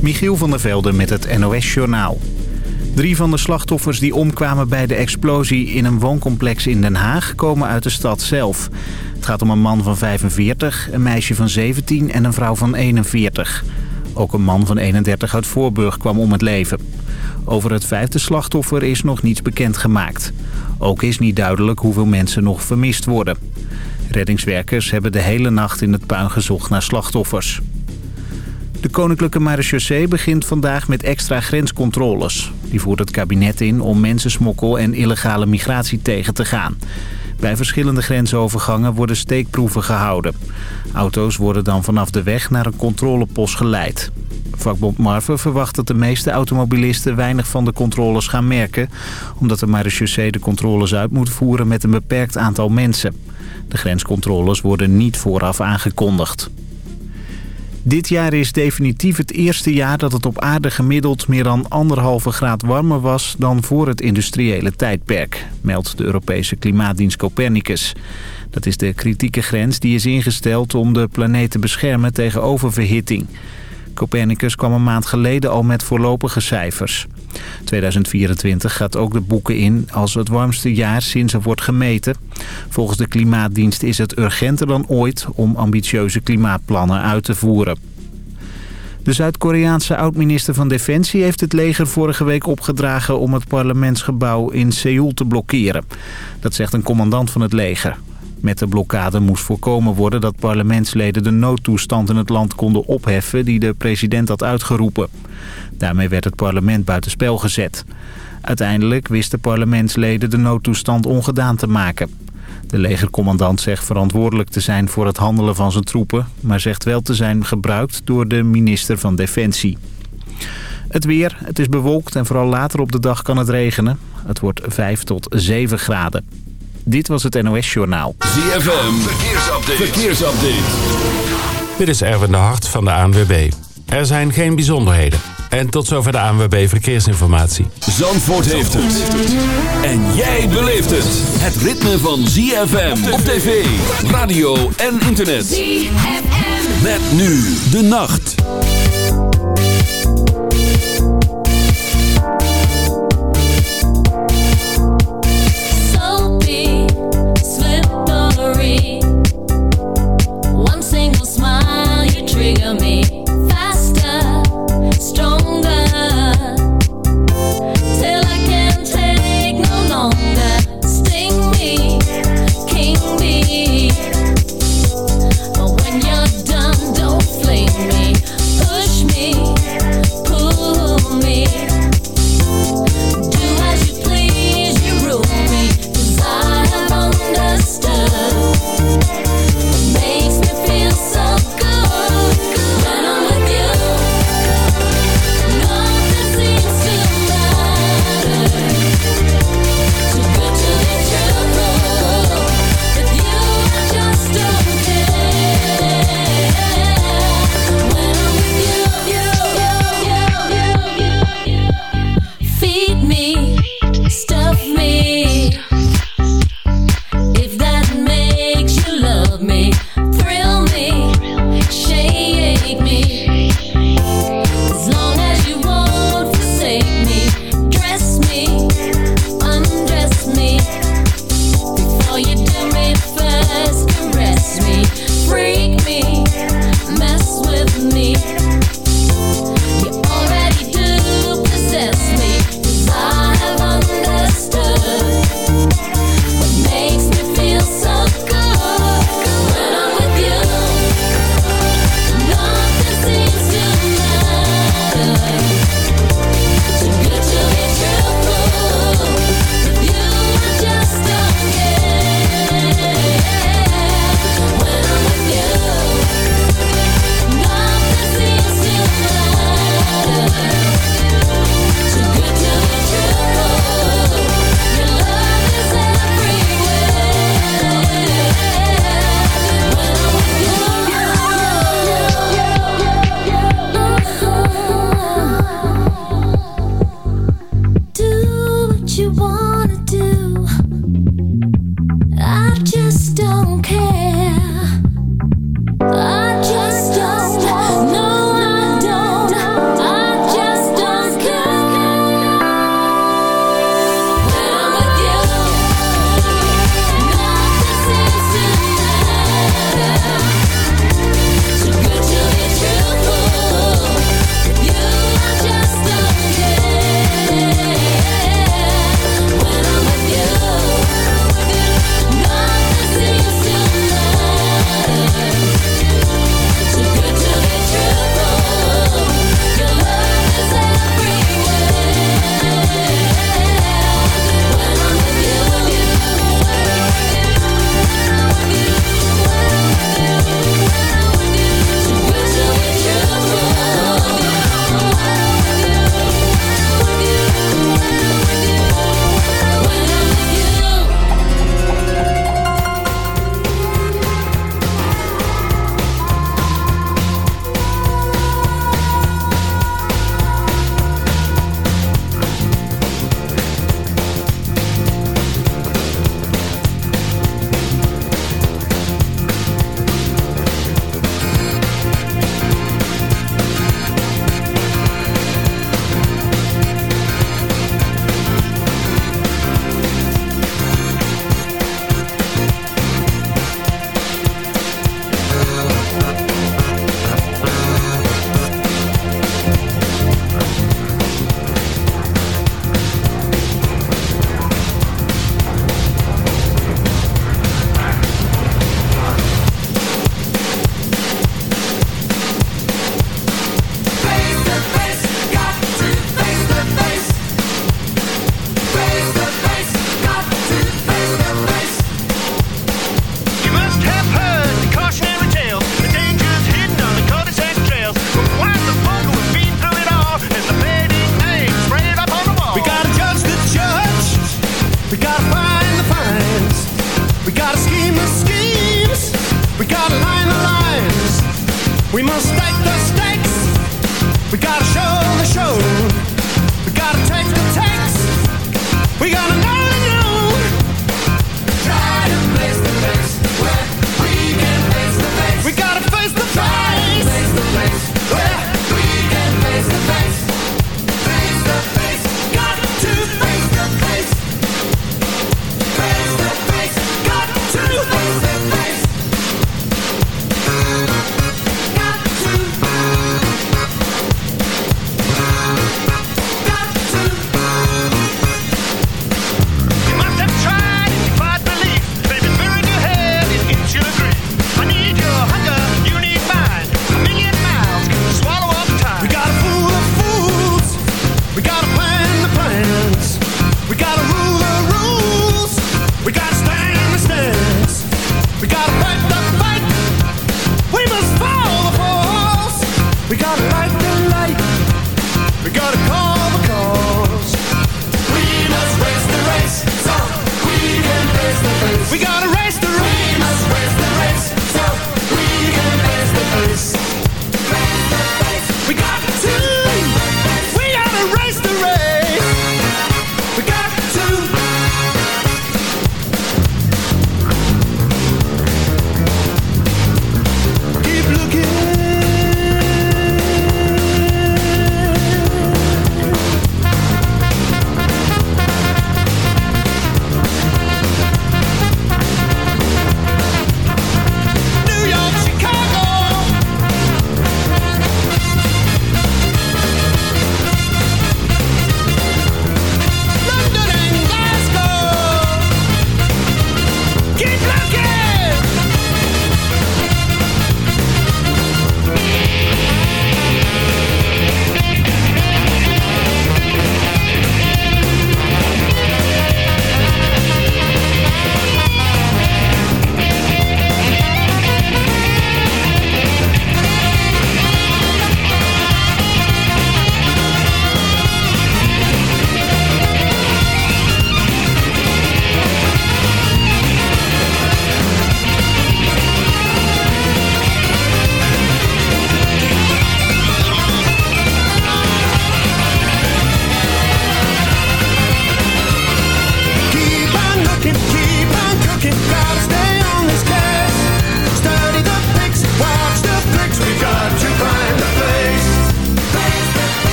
Michiel van der Velde met het NOS-journaal. Drie van de slachtoffers die omkwamen bij de explosie in een wooncomplex in Den Haag komen uit de stad zelf. Het gaat om een man van 45, een meisje van 17 en een vrouw van 41. Ook een man van 31 uit Voorburg kwam om het leven. Over het vijfde slachtoffer is nog niets bekendgemaakt. Ook is niet duidelijk hoeveel mensen nog vermist worden. Reddingswerkers hebben de hele nacht in het puin gezocht naar slachtoffers. De Koninklijke Marechaussee begint vandaag met extra grenscontroles. Die voert het kabinet in om mensensmokkel en illegale migratie tegen te gaan. Bij verschillende grensovergangen worden steekproeven gehouden. Auto's worden dan vanaf de weg naar een controlepost geleid. Vakbond Marve verwacht dat de meeste automobilisten weinig van de controles gaan merken... omdat de marechaussee de controles uit moet voeren met een beperkt aantal mensen. De grenscontroles worden niet vooraf aangekondigd. Dit jaar is definitief het eerste jaar dat het op aarde gemiddeld meer dan anderhalve graad warmer was dan voor het industriële tijdperk, meldt de Europese klimaatdienst Copernicus. Dat is de kritieke grens die is ingesteld om de planeet te beschermen tegen oververhitting. Copernicus kwam een maand geleden al met voorlopige cijfers. 2024 gaat ook de boeken in als het warmste jaar sinds er wordt gemeten. Volgens de Klimaatdienst is het urgenter dan ooit om ambitieuze klimaatplannen uit te voeren. De Zuid-Koreaanse oud-minister van Defensie heeft het leger vorige week opgedragen om het parlementsgebouw in Seoul te blokkeren. Dat zegt een commandant van het leger. Met de blokkade moest voorkomen worden dat parlementsleden de noodtoestand in het land konden opheffen die de president had uitgeroepen. Daarmee werd het parlement buitenspel gezet. Uiteindelijk wisten parlementsleden de noodtoestand ongedaan te maken. De legercommandant zegt verantwoordelijk te zijn voor het handelen van zijn troepen... maar zegt wel te zijn gebruikt door de minister van Defensie. Het weer, het is bewolkt en vooral later op de dag kan het regenen. Het wordt 5 tot 7 graden. Dit was het NOS Journaal. ZFM, verkeersupdate. verkeersupdate. Dit is Erwin de Hart van de ANWB. Er zijn geen bijzonderheden. En tot zover de ANWB Verkeersinformatie. Zandvoort heeft het. En jij beleeft het. Het ritme van ZFM op tv, radio en internet. ZFM. Met nu de nacht. trigger me.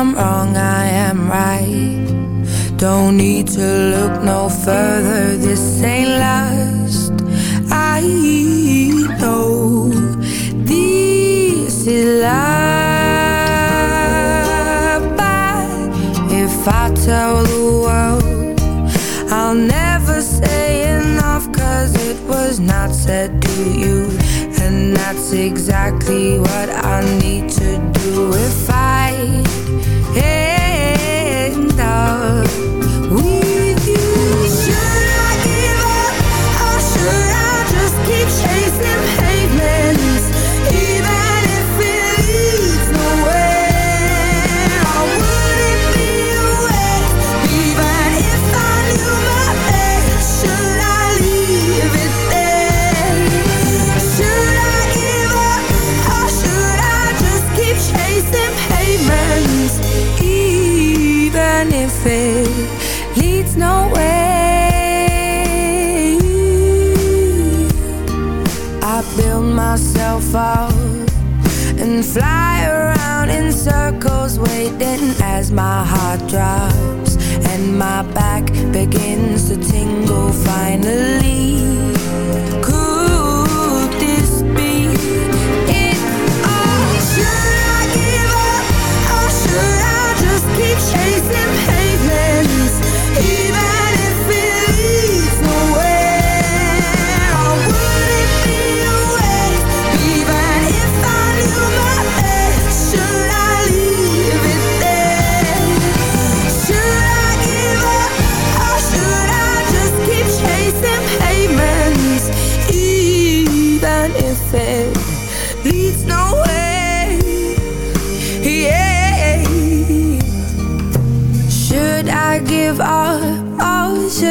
I'm wrong, I am right. Don't need to look no further, this ain't lust, I know this is life. But if I tell the world, I'll never say enough, cause it was not said to you. And that's exactly what I need to do if Hey. Finally.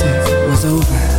It was over.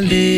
Dale.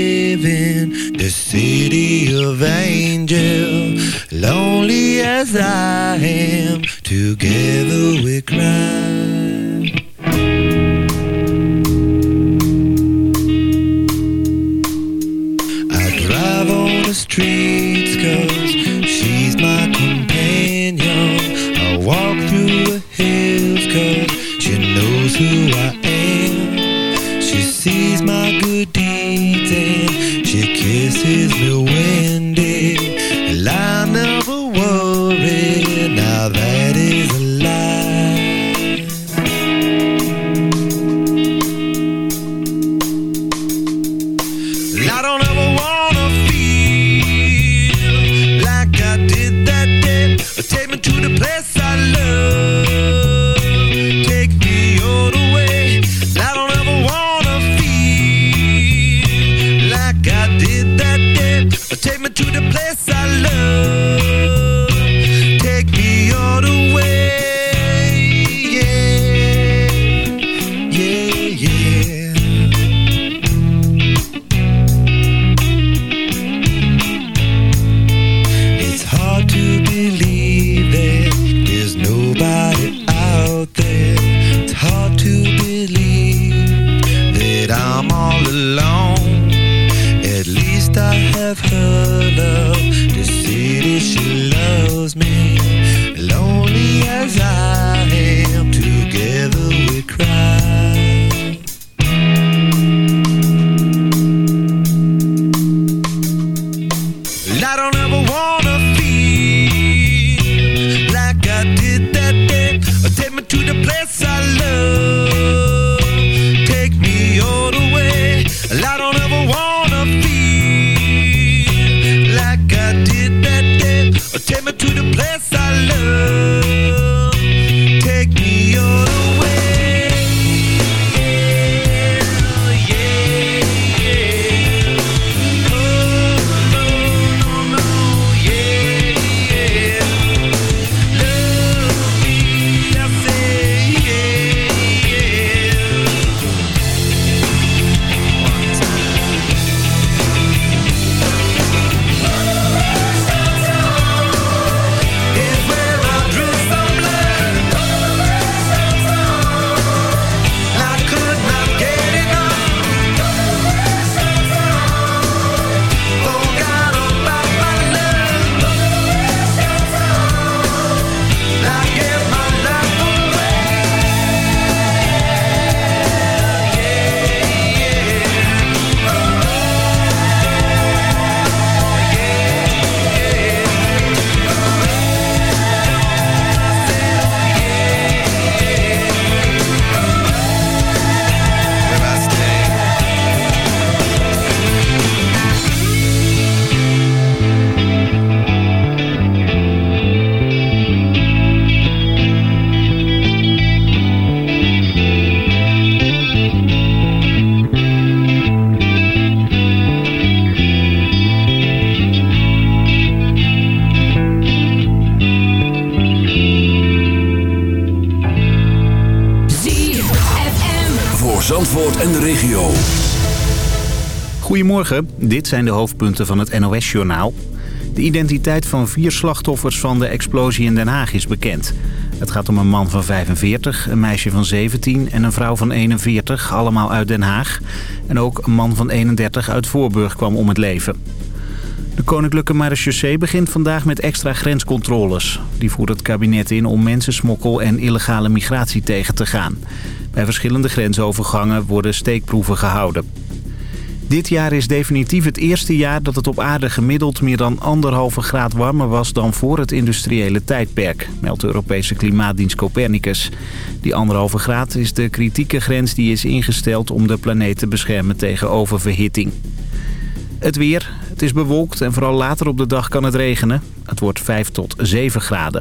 Dit zijn de hoofdpunten van het NOS-journaal. De identiteit van vier slachtoffers van de explosie in Den Haag is bekend. Het gaat om een man van 45, een meisje van 17 en een vrouw van 41, allemaal uit Den Haag. En ook een man van 31 uit Voorburg kwam om het leven. De Koninklijke Marechaussee begint vandaag met extra grenscontroles. Die voert het kabinet in om mensensmokkel en illegale migratie tegen te gaan. Bij verschillende grensovergangen worden steekproeven gehouden. Dit jaar is definitief het eerste jaar dat het op aarde gemiddeld meer dan anderhalve graad warmer was dan voor het industriële tijdperk, meldt de Europese Klimaatdienst Copernicus. Die anderhalve graad is de kritieke grens die is ingesteld om de planeet te beschermen tegen oververhitting. Het weer. Het is bewolkt en vooral later op de dag kan het regenen. Het wordt 5 tot 7 graden.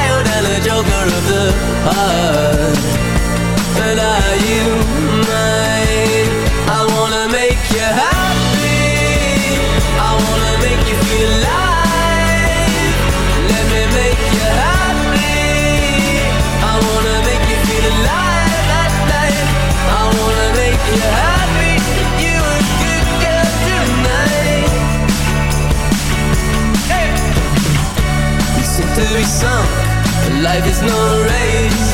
joker of the heart. And are you mine? I wanna make you happy. I wanna make you feel alive. Let me make you happy. I wanna make you feel alive I wanna make you happy. You a good girl tonight. Hey. Listen to me song Life is not race.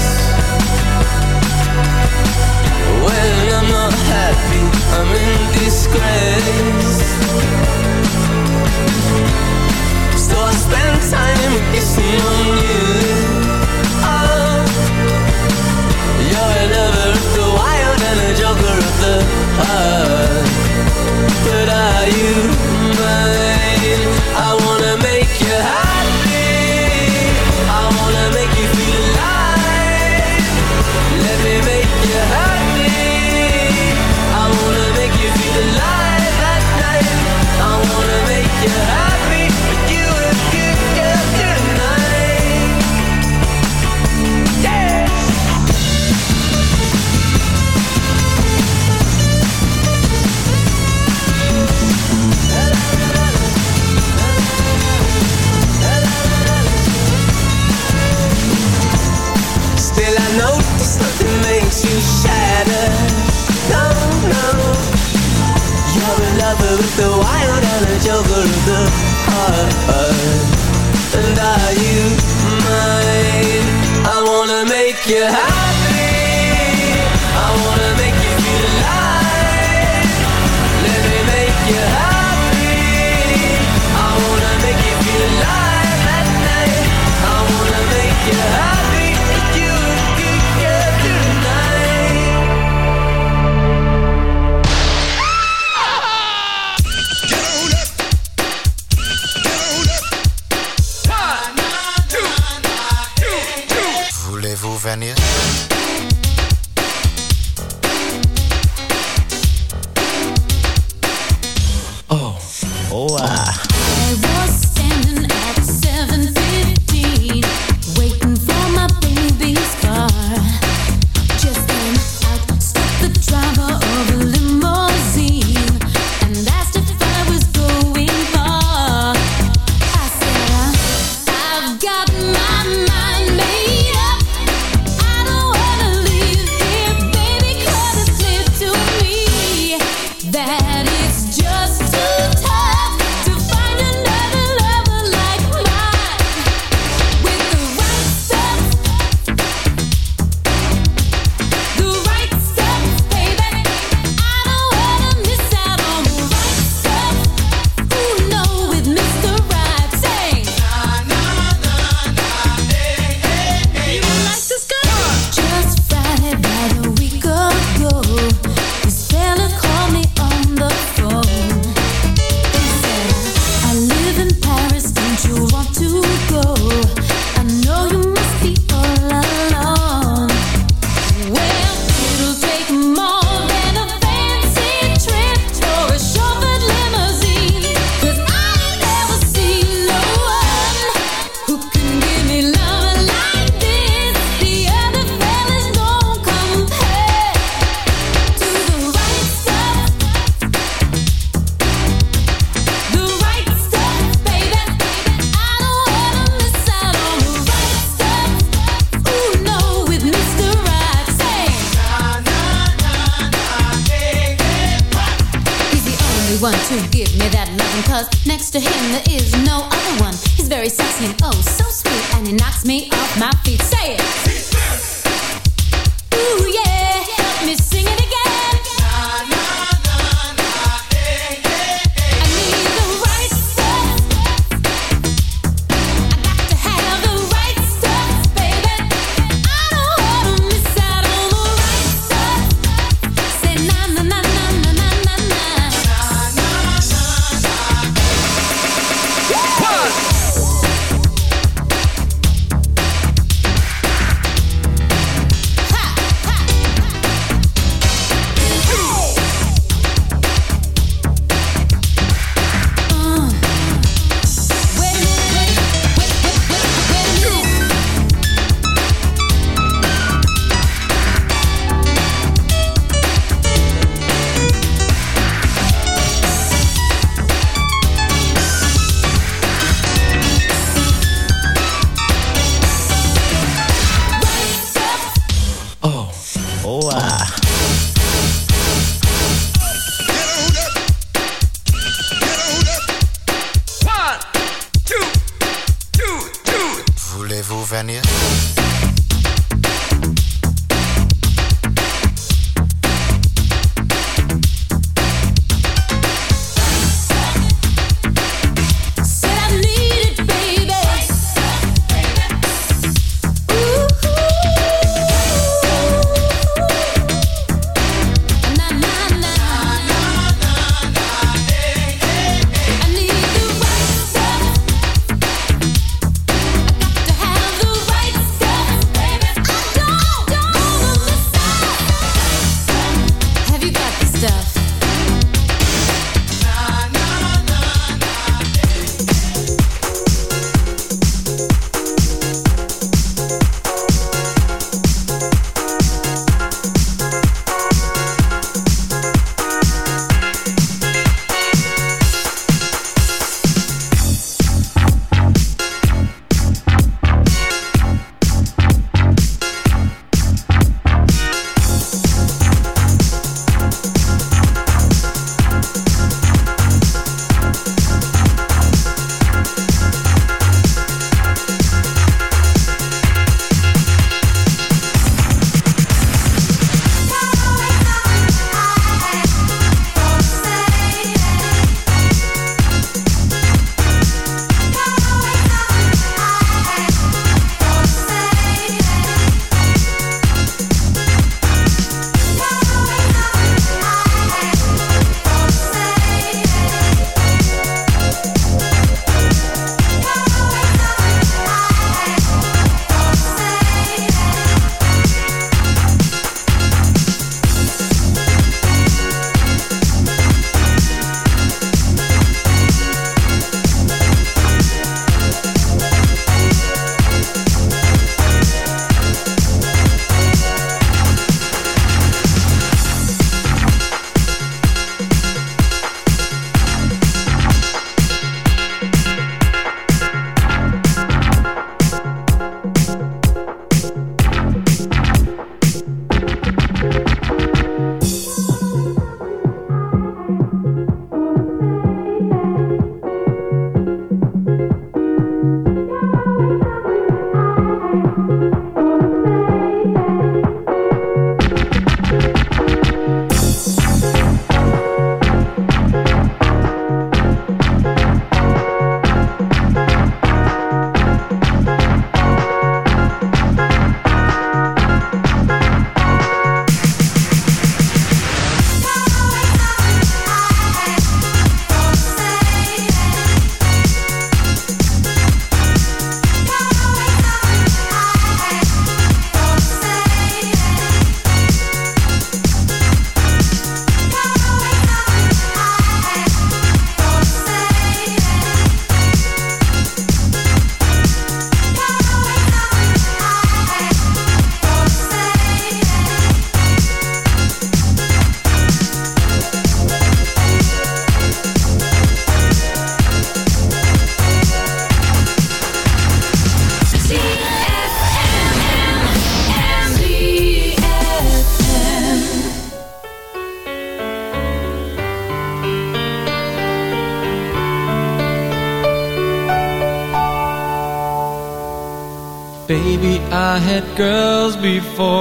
Before,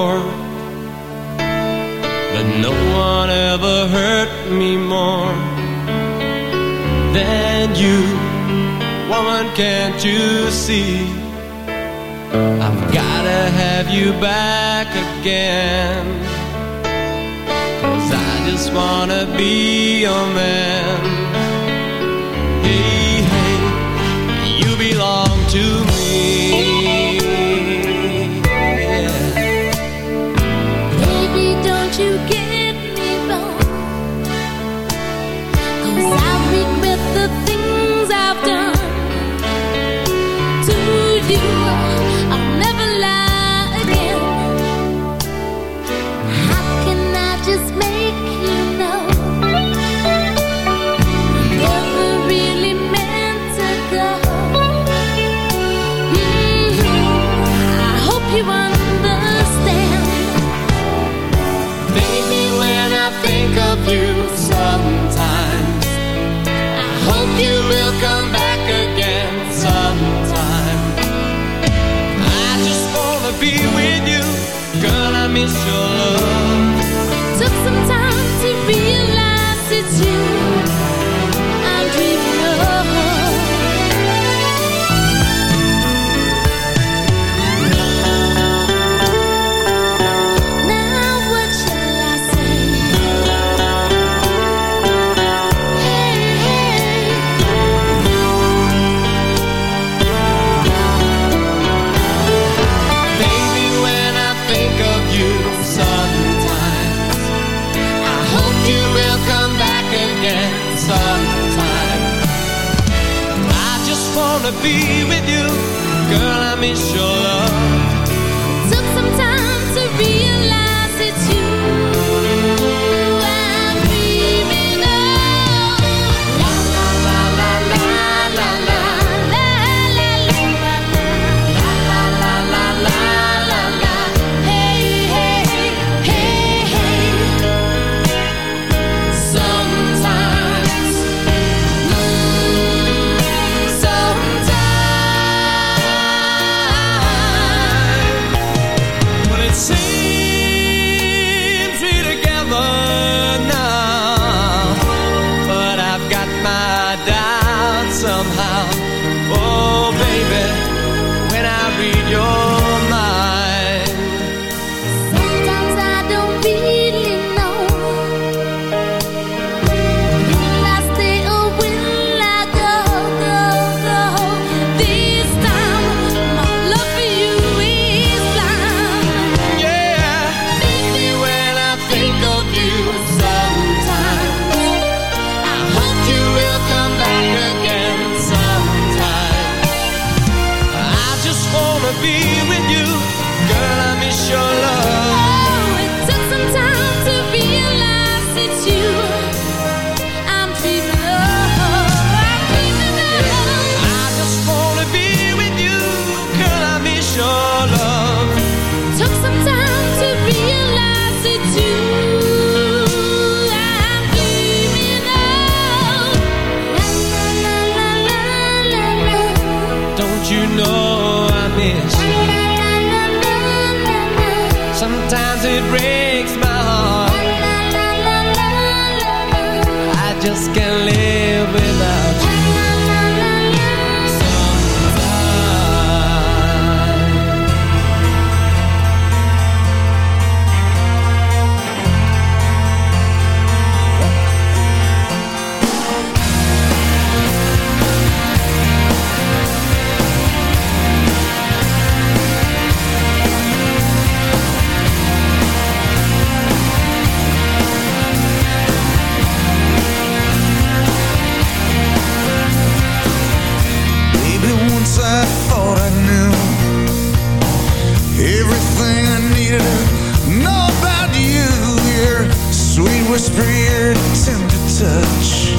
Everything I needed to know about you Your sweet whisper, your tender touch.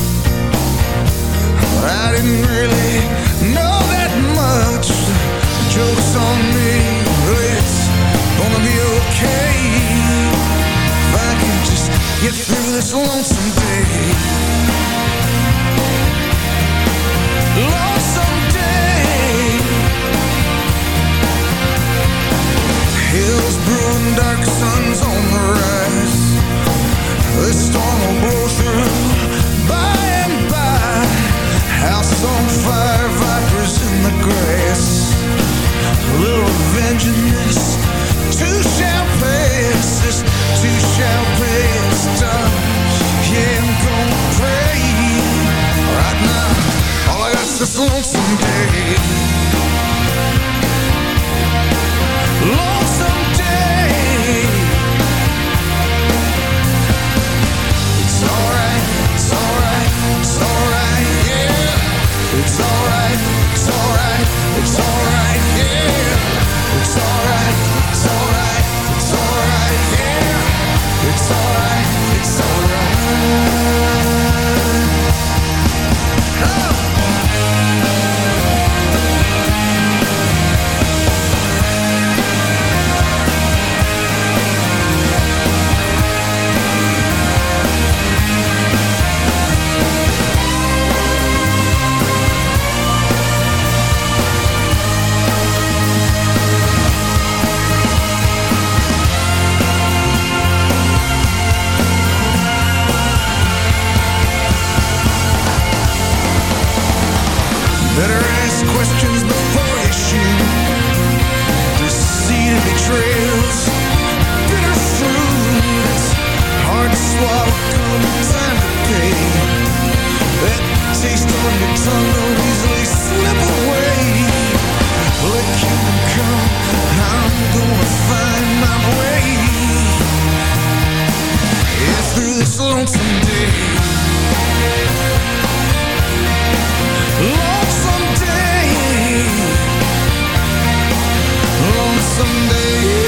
I didn't really know that much. Joke's on me, it's gonna be okay If I can just get through this lonesome day. dark suns on the rise. Storm will blow through. By and by House on fire, vipers in the grass. A little two two done. Yeah, I'm gonna pray Right now, all I got's this lonesome day. Better ask questions before you shoot. Deceit and betrayals, bitter fruit. Hard to swallow, come time to pay. That taste on your tongue don't easily slip away. Let kingdom come, I'm gonna find my way. Yeah, through this lonesome day. Lonesome someday.